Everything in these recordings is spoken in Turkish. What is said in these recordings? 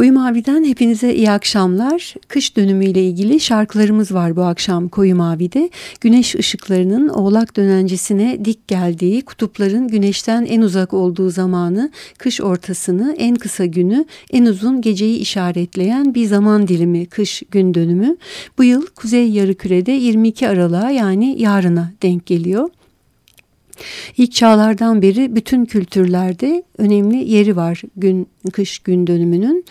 Koyu Mavi'den hepinize iyi akşamlar. Kış dönümüyle ilgili şarkılarımız var bu akşam Koyu Mavi'de. Güneş ışıklarının oğlak dönencisine dik geldiği, kutupların güneşten en uzak olduğu zamanı, kış ortasını, en kısa günü, en uzun geceyi işaretleyen bir zaman dilimi kış gün dönümü. Bu yıl Kuzey Yarıküre'de 22 Aralık'a yani yarına denk geliyor. İlk çağlardan beri bütün kültürlerde önemli yeri var gün kış gün dönümünün.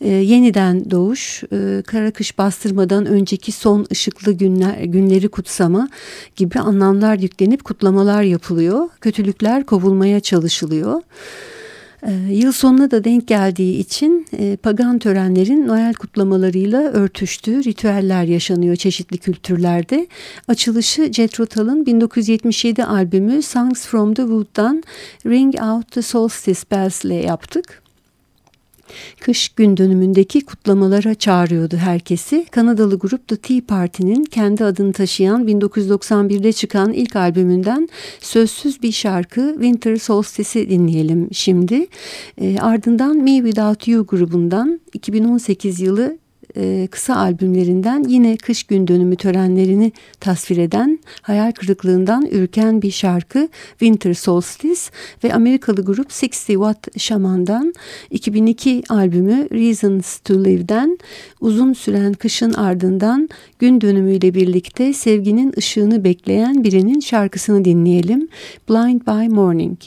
E, yeniden doğuş, e, kara kış bastırmadan önceki son ışıklı günler günleri kutsama gibi anlamlar yüklenip kutlamalar yapılıyor. Kötülükler kovulmaya çalışılıyor. E, yıl sonuna da denk geldiği için e, pagan törenlerin Noel kutlamalarıyla örtüştüğü ritüeller yaşanıyor çeşitli kültürlerde. Açılışı Jethro Tull'ın 1977 albümü Songs from the Wood'dan Ring Out the Solstice Bells ile yaptık kış gün dönümündeki kutlamalara çağırıyordu herkesi. Kanadalı grup The Tea Party'nin kendi adını taşıyan 1991'de çıkan ilk albümünden sözsüz bir şarkı Winter Solstice'i dinleyelim şimdi. E, ardından Me Without You grubundan 2018 yılı e, kısa albümlerinden yine kış gün dönümü törenlerini tasvir eden hayal kırıklığından ürken bir şarkı Winter Solstice ve Amerikalı grup 60 Watt Shaman'dan 2002 albümü Reasons to Live'den uzun süren kışın ardından gün dönümüyle birlikte sevginin ışığını bekleyen birinin şarkısını dinleyelim. Blind by Morning.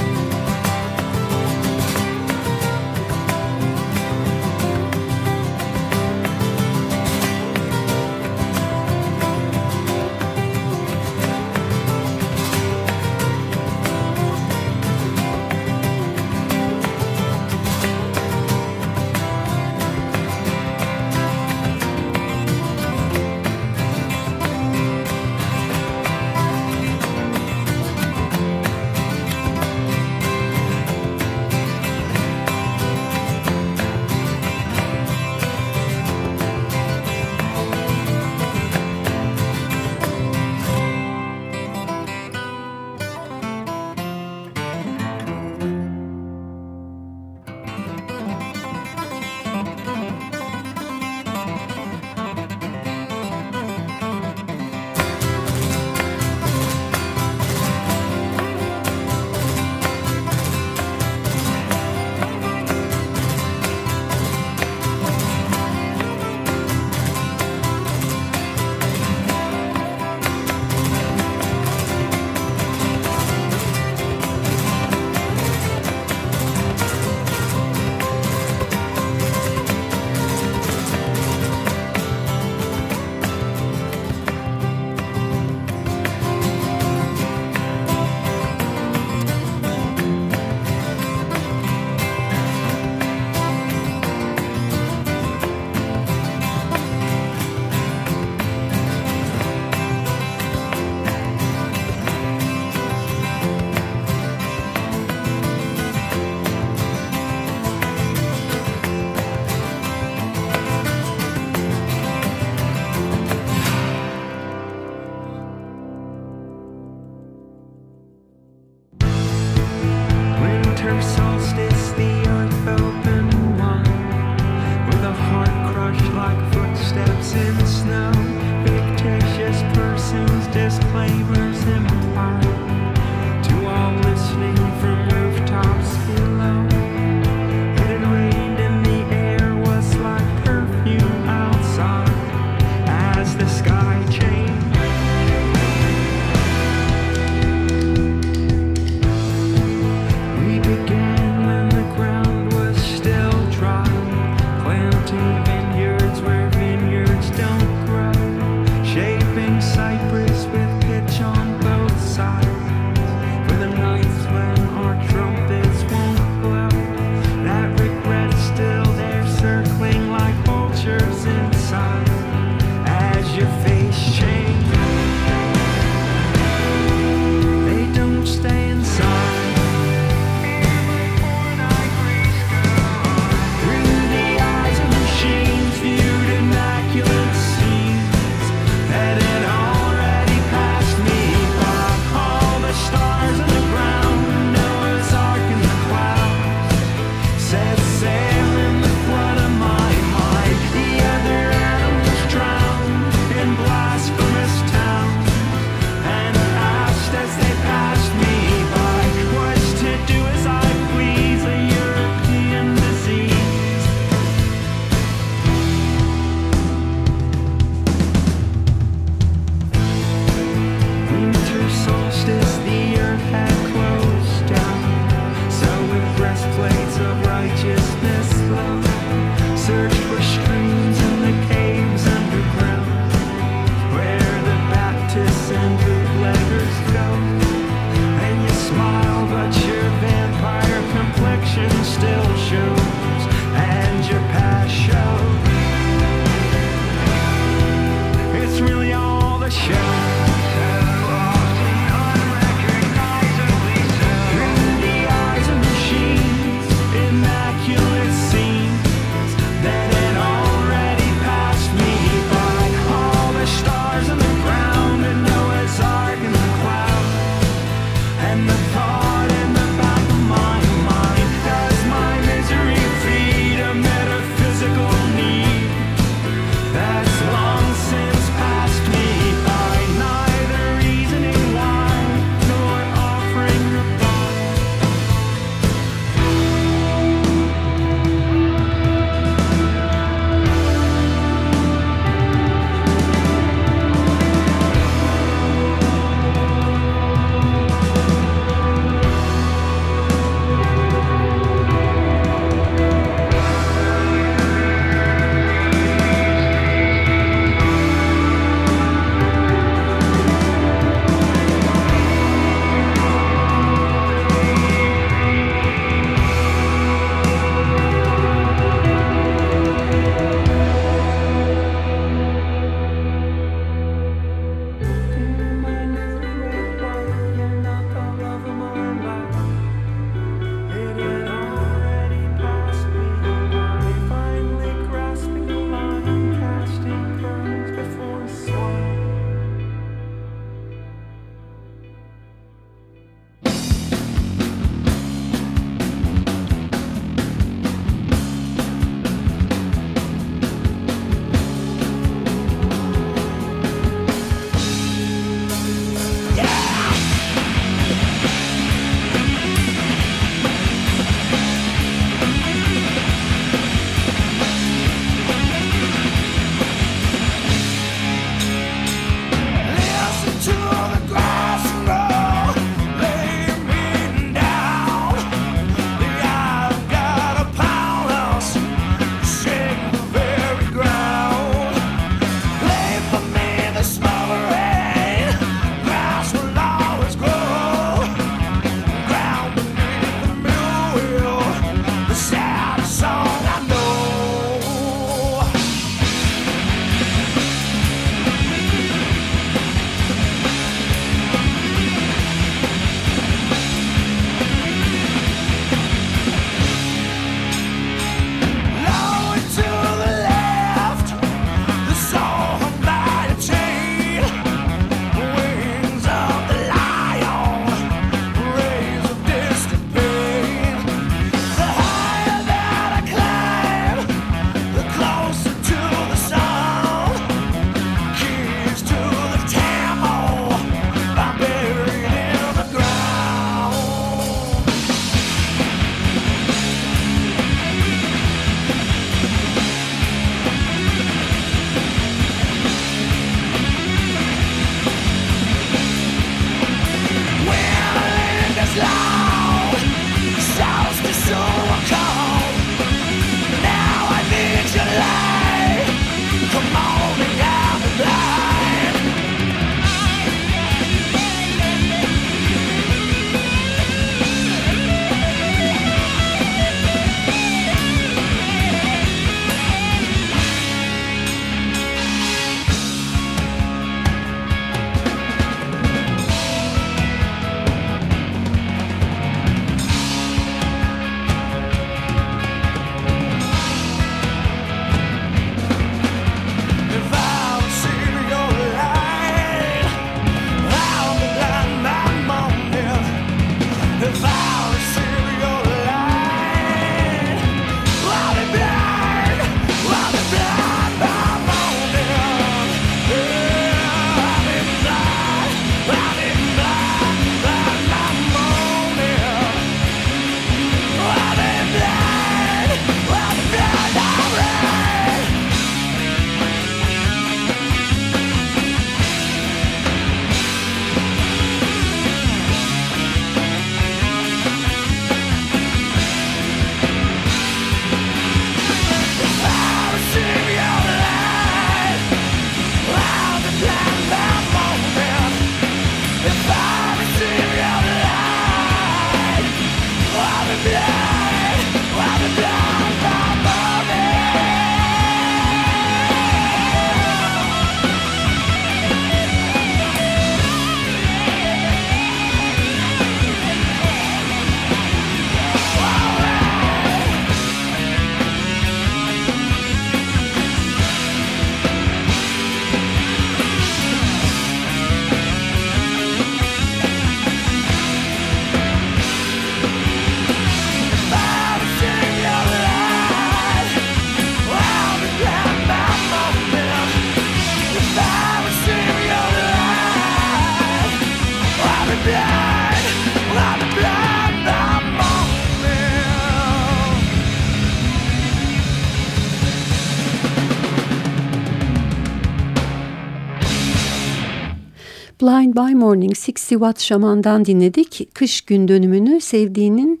By Morning 60 Watt Şaman'dan dinledik. Kış gün dönümünü sevdiğinin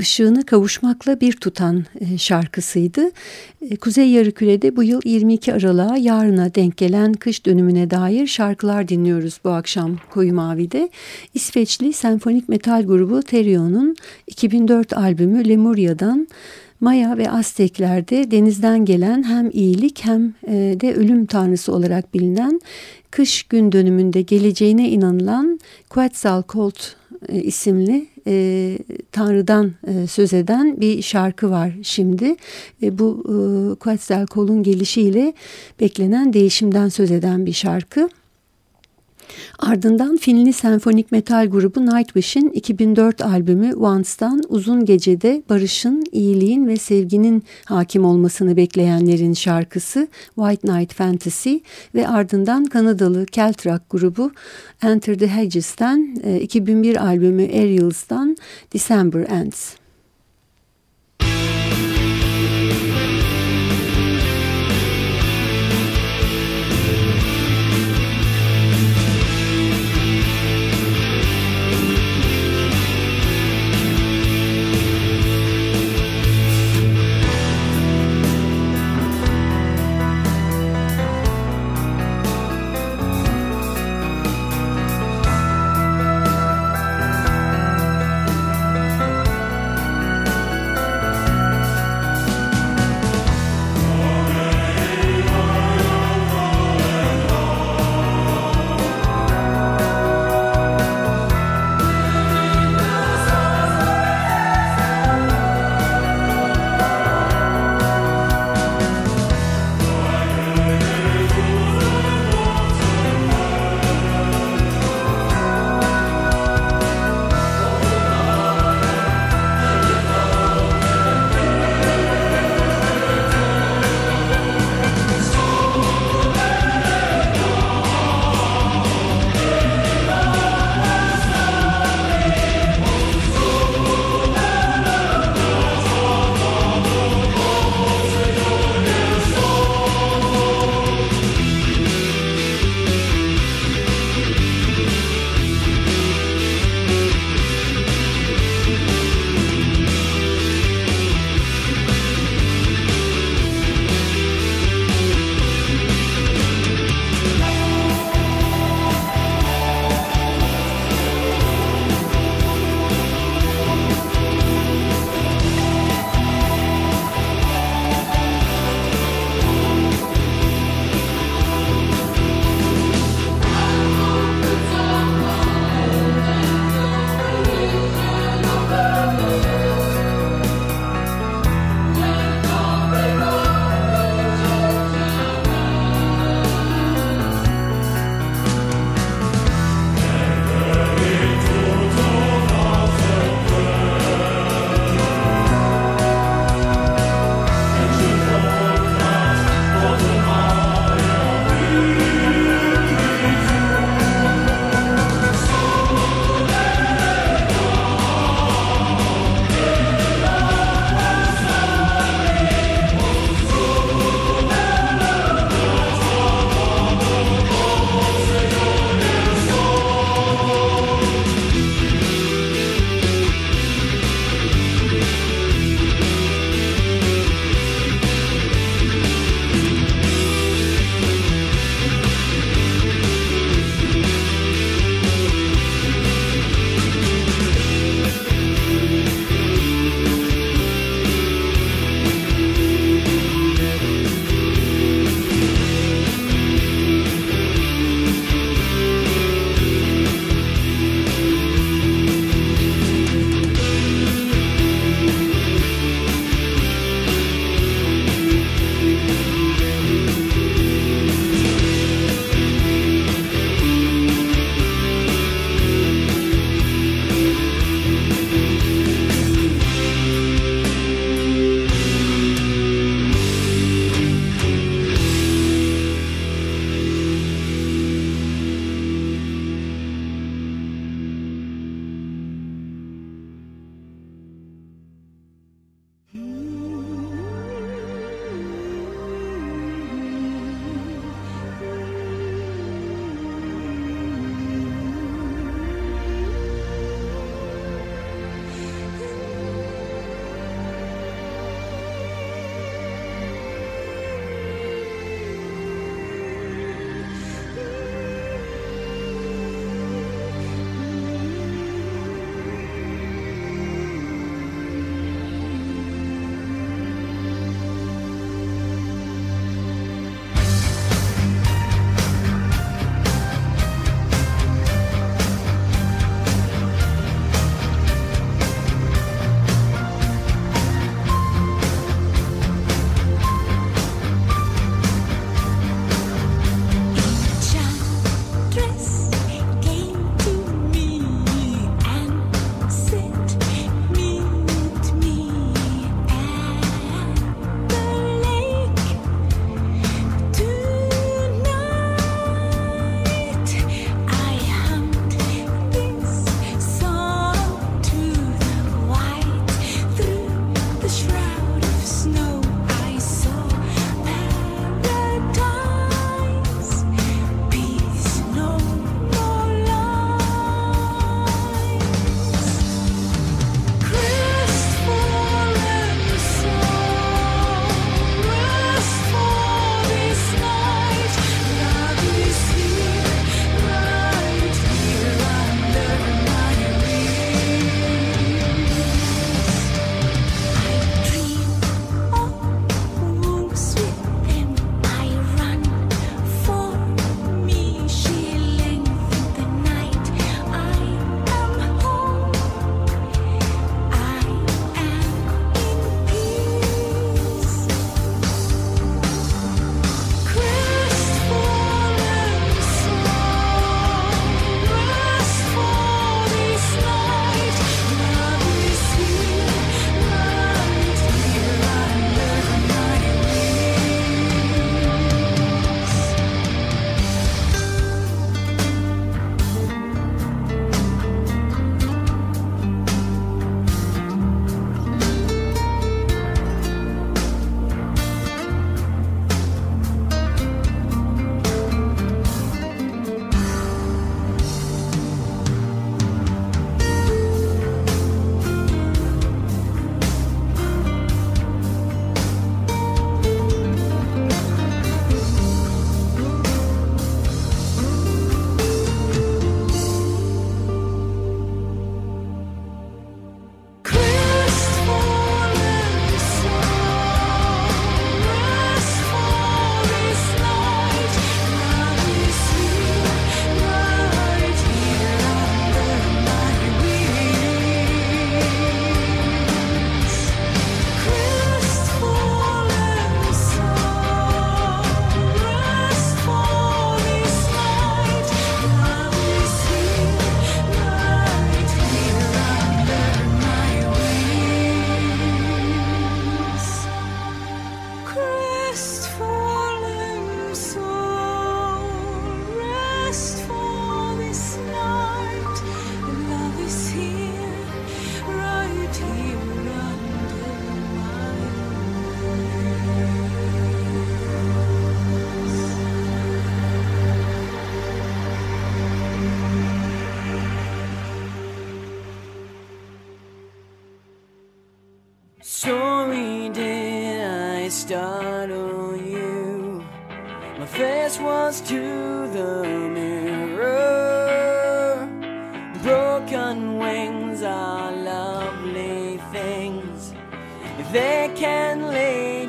ışığını kavuşmakla bir tutan e, şarkısıydı. E, Kuzey Yarıküre'de bu yıl 22 Aralık'a yarına denk gelen kış dönümüne dair şarkılar dinliyoruz bu akşam Koyu Mavi'de. İsveçli senfonik metal grubu Therion'un 2004 albümü Lemuria'dan Maya ve Azteklerde denizden gelen hem iyilik hem e, de ölüm tanrısı olarak bilinen kış gün dönümünde geleceğine inanılan Quetzalcoatl isimli e, Tanrı'dan e, söz eden bir şarkı var şimdi. E, bu e, Quetzalcoatl'un gelişiyle beklenen değişimden söz eden bir şarkı. Ardından Finli senfonik metal grubu Nightwish'in 2004 albümü Once'dan Uzun Gece'de barışın, iyiliğin ve sevginin hakim olmasını bekleyenlerin şarkısı White Night Fantasy ve ardından Kanadalı Celt Rock grubu Enter the Hedges'ten 2001 albümü Aerials'tan December Ends.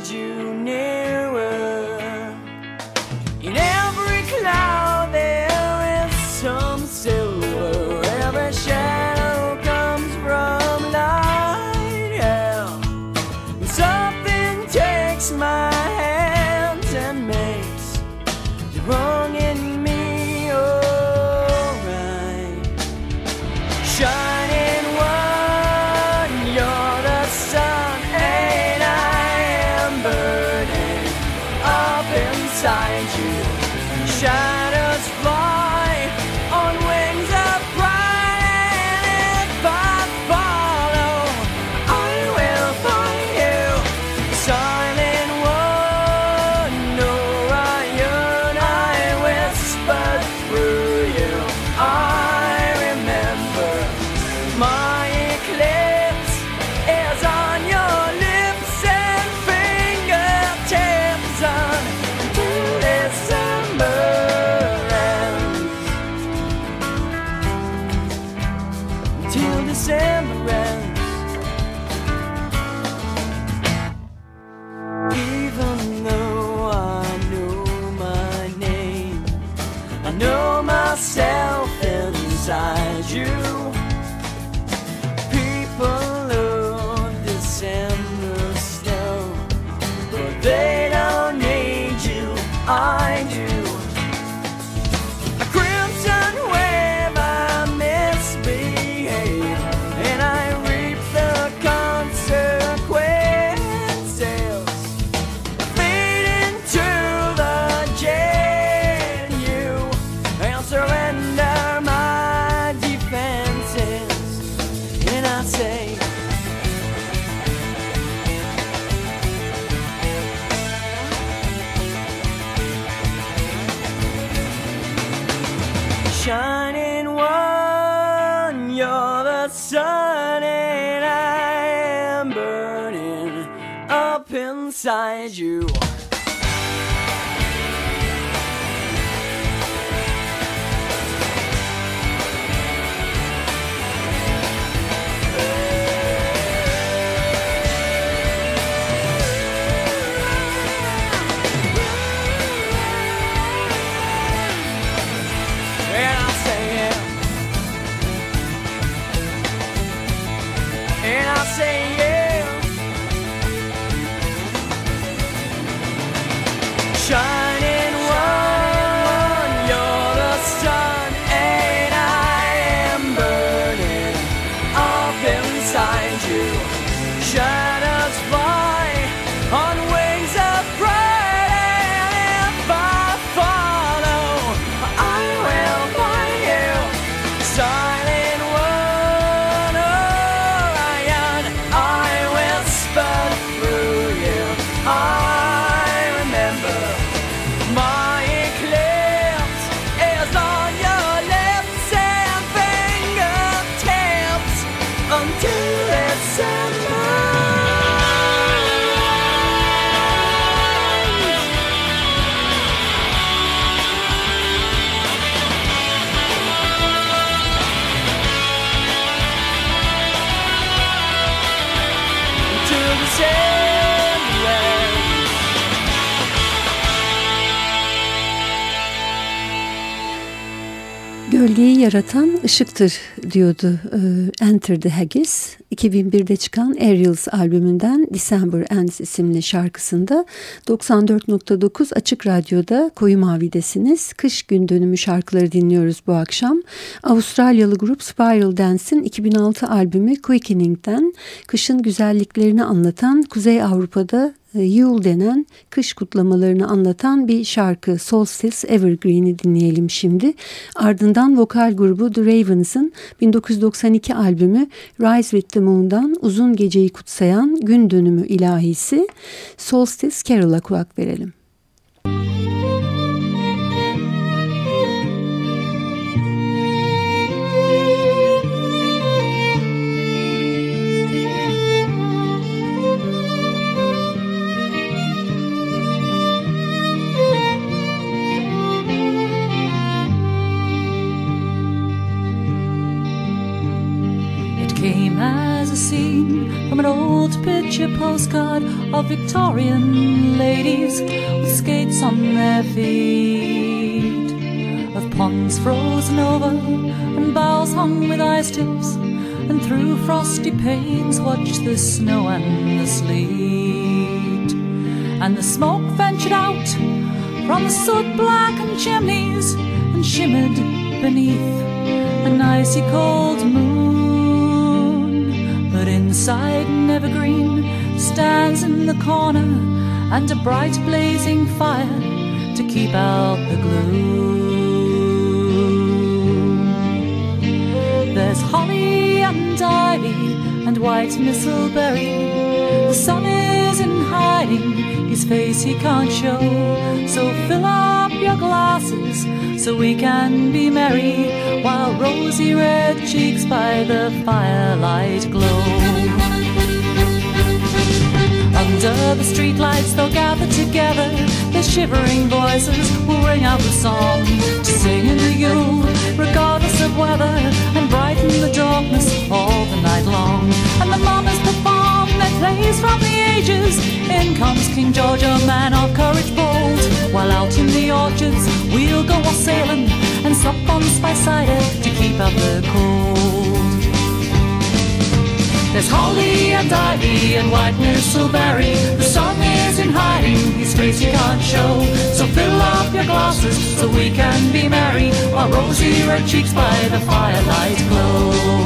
you. find you. Bilgiyi yaratan ışıktır diyordu e, Enter the Haggis. 2001'de çıkan Aerials albümünden December Ends isimli şarkısında 94.9 Açık Radyo'da Koyu Mavi'desiniz. Kış gün dönümü şarkıları dinliyoruz bu akşam. Avustralyalı grup Spiral Dance'in 2006 albümü Quickening'den kışın güzelliklerini anlatan Kuzey Avrupa'da e, Yule denen kış kutlamalarını anlatan bir şarkı Solstice Evergreen'i dinleyelim şimdi. Ardından vokal grubu The Ravens'ın 1992 albümü Rise With The Moon'dan uzun geceyi kutsayan gün dönümü ilahisi Solstice Carol'a kulak verelim. Müzik picture postcard of Victorian ladies with skates on their feet, of ponds frozen over and boughs hung with ice tips, and through frosty panes watch the snow and the sleet. And the smoke ventured out from the soot blackened chimneys and shimmered beneath an icy cold moon. Inside an evergreen stands in the corner and a bright blazing fire to keep out the gloom. There's holly and ivy and white mistleberry. The sun is in hiding, his face he can't show. So fill up your glasses so we can be merry while rosy red cheeks by the firelight glow. Under the streetlights they'll gather together, their shivering voices will ring out the song to sing in the Yule, regardless of weather, and brighten the darkness all the night long. And the mamas plays from the ages. In comes King George, a man of courage bold, while out in the orchards we'll go a sailing and sup on spice cider to keep out the cold. There's holly and ivy and white mistleberry. The sun is in hiding, his face can't show. So fill up your glasses so we can be merry, while rosy red cheeks by the firelight glow.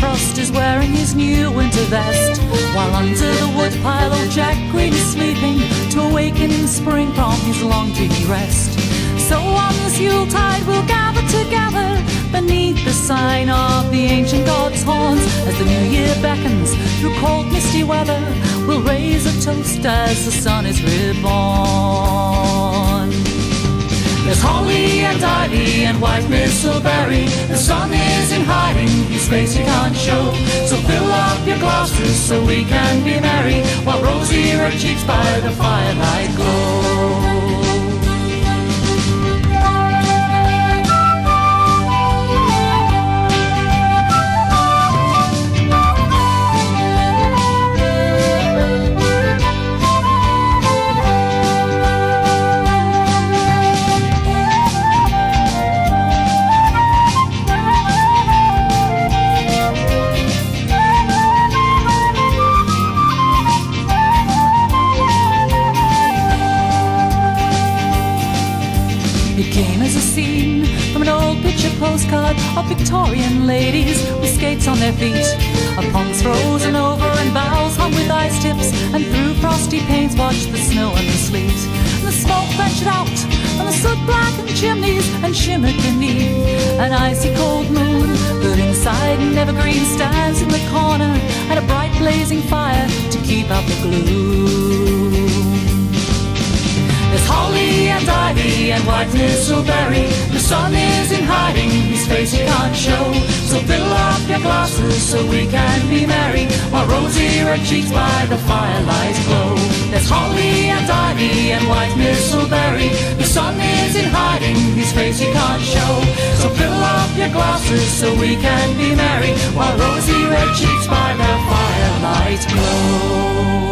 Frost is wearing his new winter vest. While under the woodpile, old Jack Green is sleeping to awaken in spring from his long dreamy rest. So on this Yuletide, we'll gather together beneath the sign of the ancient god's horns. As the new year beckons through cold, misty weather, we'll raise a toast as the sun is reborn. There's holly and ivy and white mistleberry. The sun is in hiding, his face you can't show. So fill up your glasses so we can be merry, while rosy red cheeks by the firelight glow. Victorian ladies with skates on their feet. Upon frozen over and boughs hung with ice tips, and through frosty panes watch the snow and the sleet. And the smoke ventured out from the soot blackened chimneys and shimmered beneath an icy cold moon. But inside an evergreen stands in the corner, and a bright blazing fire to keep out the gloom. Holly and ivy and white mistleberry. The sun is in hiding, his face he can't show. So fill up your glasses so we can be merry, while rosy red cheeks by the firelight glow. There's holly and ivy and white mistleberry. The sun is in hiding, his face he can't show. So fill up your glasses so we can be merry, while rosy red cheeks by the firelight glow.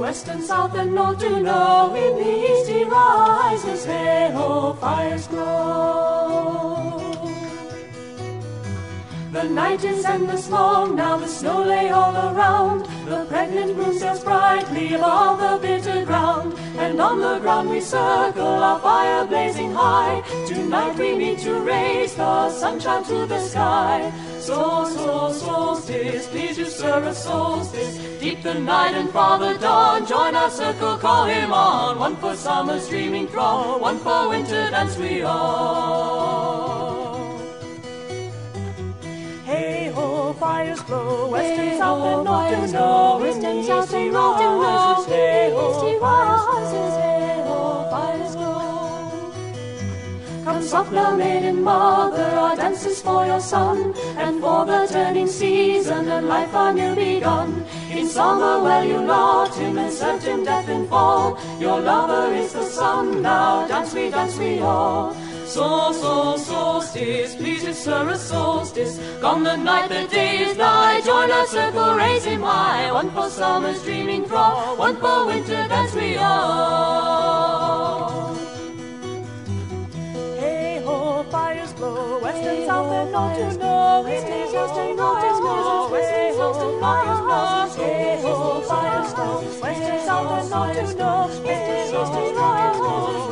West and south and north to know in the east he rises, hey ho, oh, fires glow. The night is endless long, now the snow lay all around. The pregnant moon sails brightly above the bitter ground, and on the ground we circle, our fire blazing high. Tonight we meet to raise the sunshine to the sky. So, so, solstice, please you stir a solstice. Deep the night and far the dawn, join our circle, call him on. One for summer's dreaming throng, one for winter dance we all. Fires glow, west and south and north to north, west and south and north to north, east he rises, ho, fires glow. Come soft now, maiden mother, our dances for your son, and for the turning season and life anew begun. In summer well you loved him and served him death and fall. Your lover is the sun, now dance we, dance we all. Sol, sol, solstice, sir a solstice. Come the night, the day is nigh. Join our circle, raise him high. One for summer's dreaming thrall, one for winter, dance we all. Hey ho, fires glow, west and south and north to north. East and west and north and north. West and east and fires north. Hey ho, fires glow, west and south and north to north. East and east and north. West and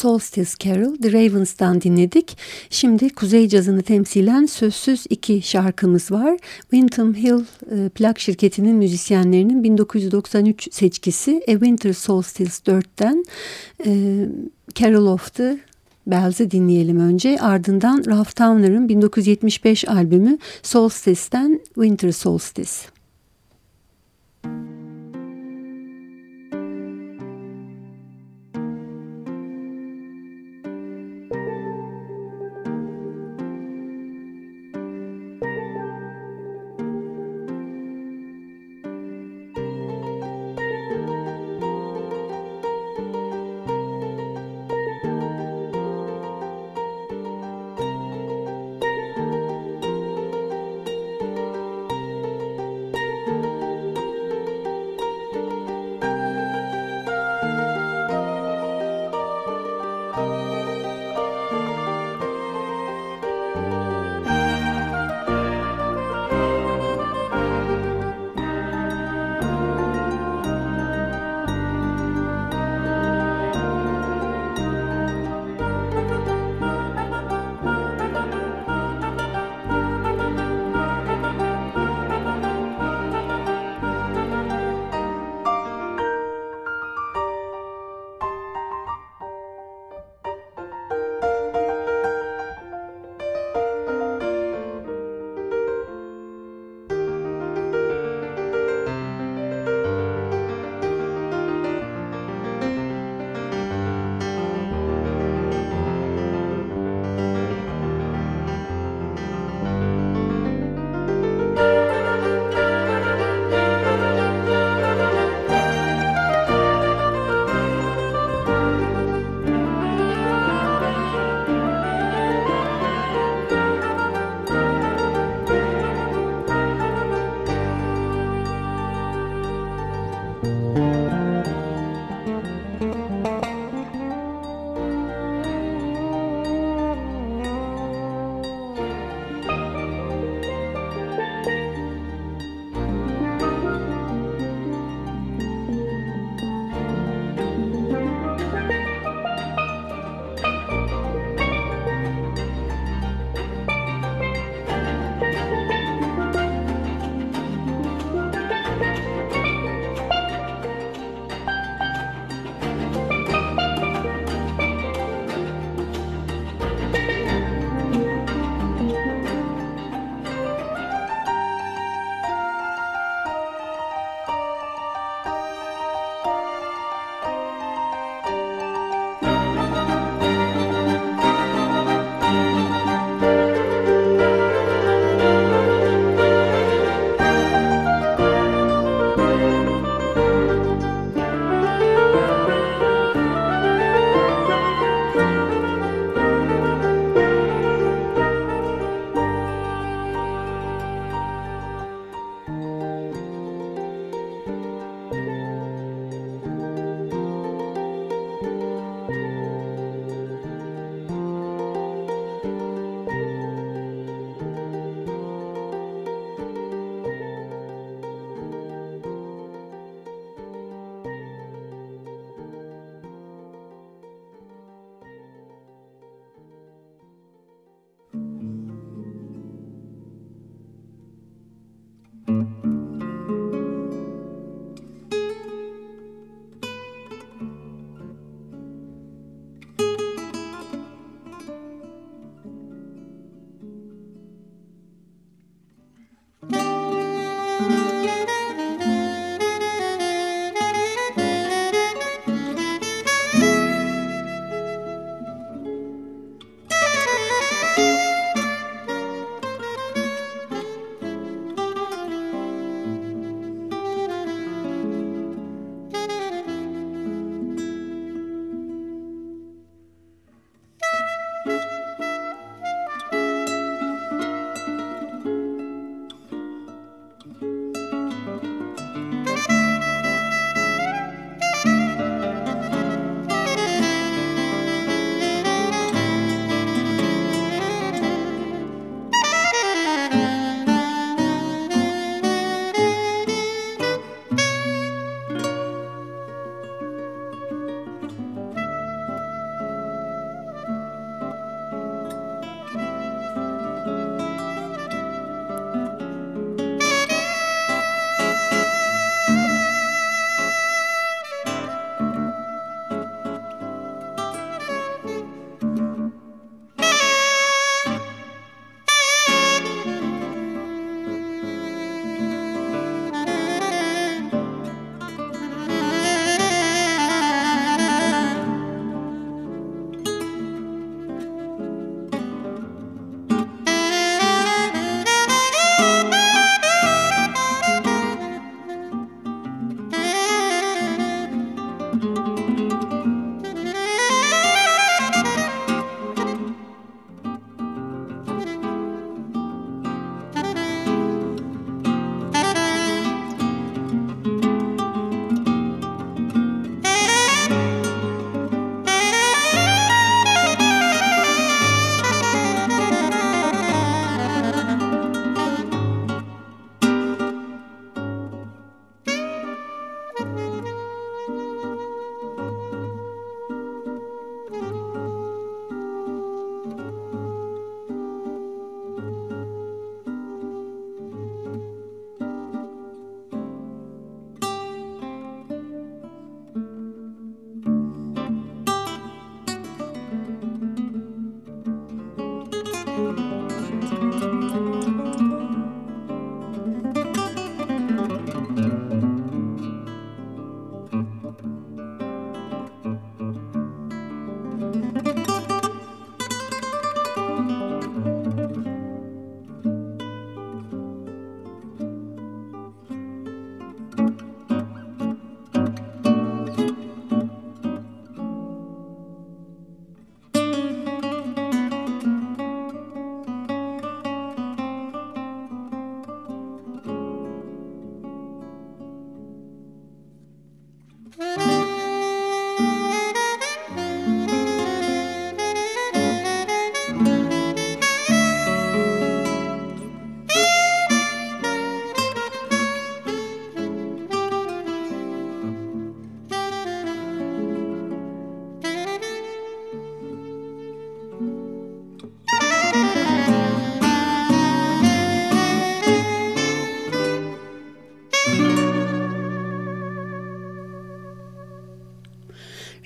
Solstice Carol, The Ravens'tan dinledik. Şimdi Kuzey Cazı'nı temsilen sözsüz iki şarkımız var. Windham Hill e, plak şirketinin müzisyenlerinin 1993 seçkisi A Winter Solstice 4'ten e, Carol of the Bells'i dinleyelim önce. Ardından Ralph Towner'ın 1975 albümü Solstice'ten Winter Solstice.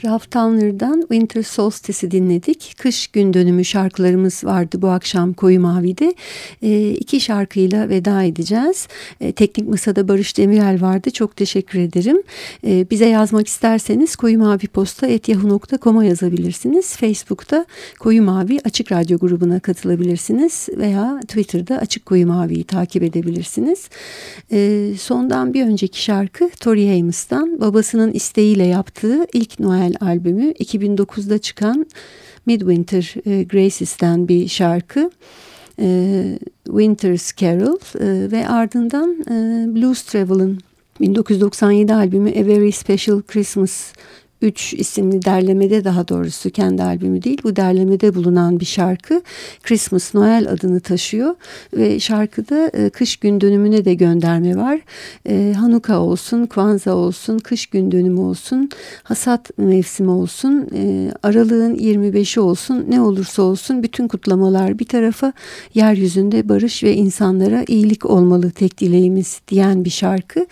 Ralph Towner'dan Winter Solstice'i dinledik. Kış gün dönümü şarkılarımız vardı bu akşam Koyu Mavi'de. E, iki şarkıyla veda edeceğiz. E, teknik Masada Barış Demirel vardı. Çok teşekkür ederim. E, bize yazmak isterseniz koyumaviposta.yahoo.com'a yazabilirsiniz. Facebook'ta Koyu Mavi Açık Radyo grubuna katılabilirsiniz veya Twitter'da Açık Koyu Mavi'yi takip edebilirsiniz. E, sondan bir önceki şarkı Tori Amos'tan babasının isteğiyle yaptığı ilk Noel albümü 2009'da çıkan Midwinter e, Graces'ten bir şarkı. E, Winter's Carol e, ve ardından Blues Travel'ın 1997 albümü A Very Special Christmas 3 isimli derlemede daha doğrusu kendi albümü değil bu derlemede bulunan bir şarkı Christmas Noel adını taşıyor ve şarkıda e, kış gün dönümüne de gönderme var. E, Hanuka olsun, Kwanza olsun, kış gün dönümü olsun, hasat mevsimi olsun, e, aralığın 25'i olsun ne olursa olsun bütün kutlamalar bir tarafa yeryüzünde barış ve insanlara iyilik olmalı tek dileğimiz diyen bir şarkı.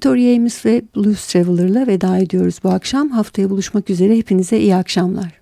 Tori Amos ve Blues Traveler'la veda ediyoruz bu akşam. Haftaya buluşmak üzere. Hepinize iyi akşamlar.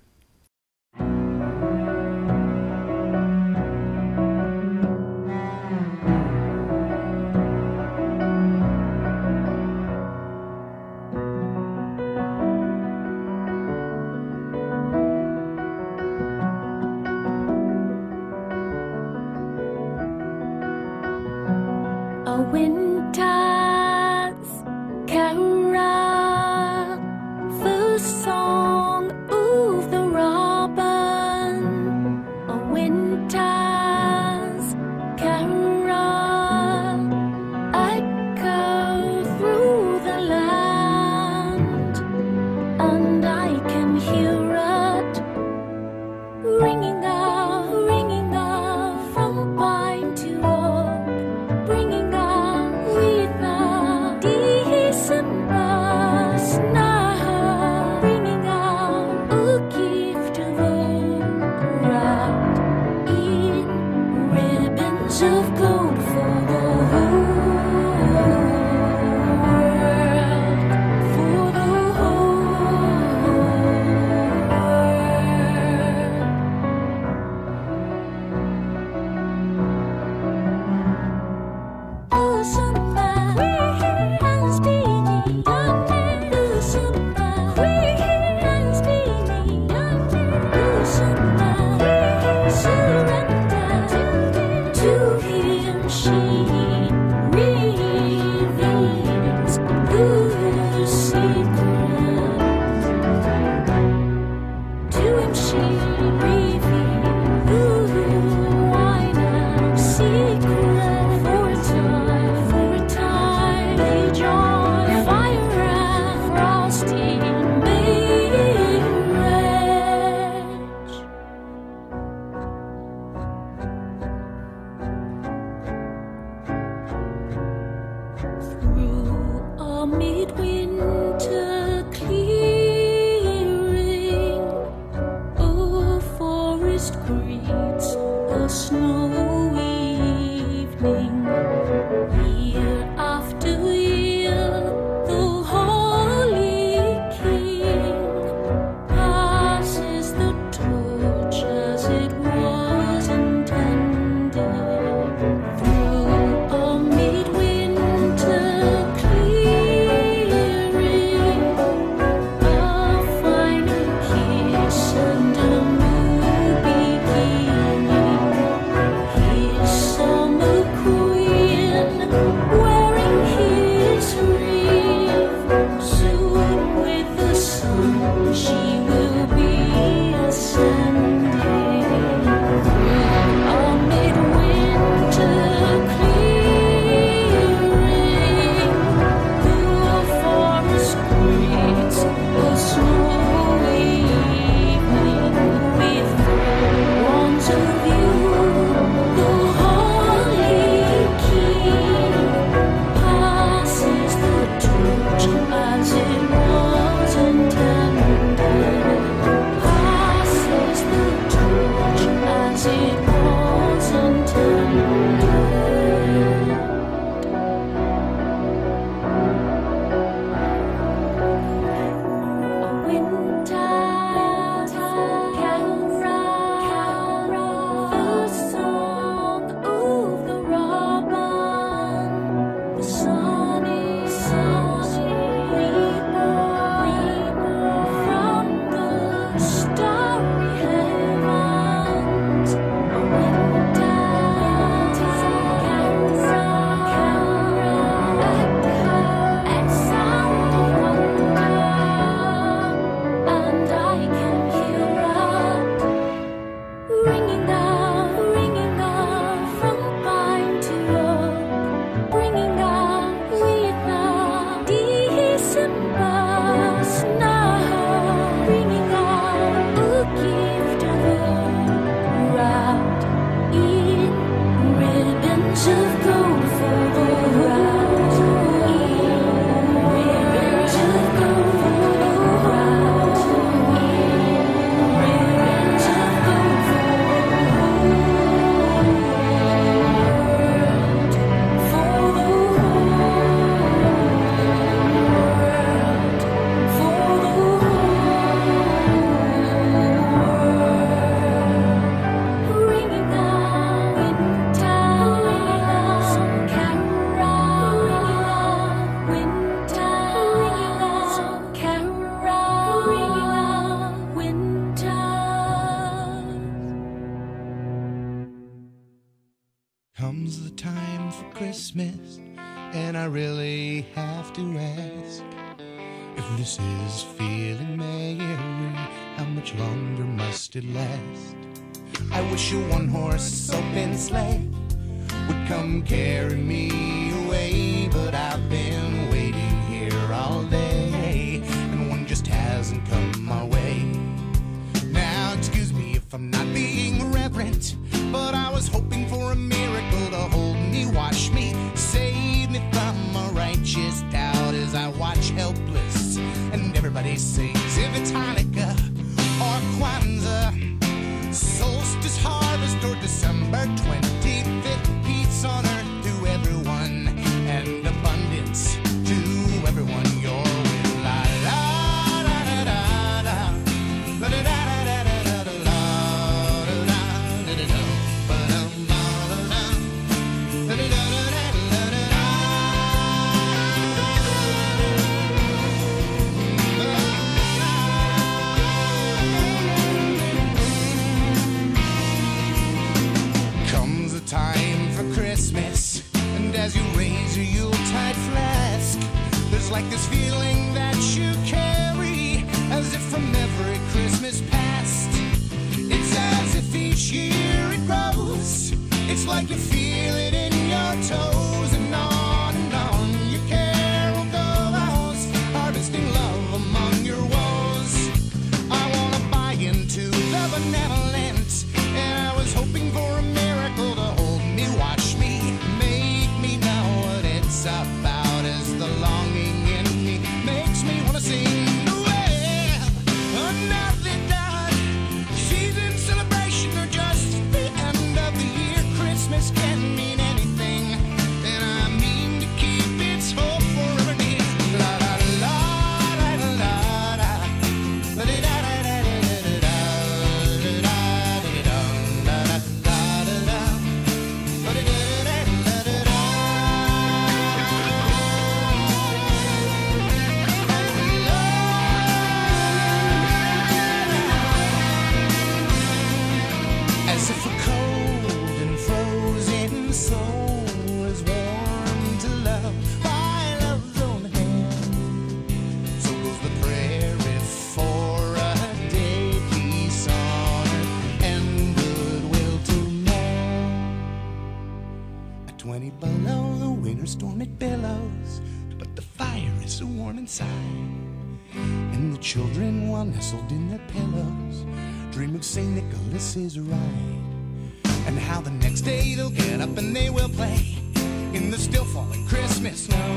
is right. And how the next day they'll get up and they will play in the still falling Christmas snow.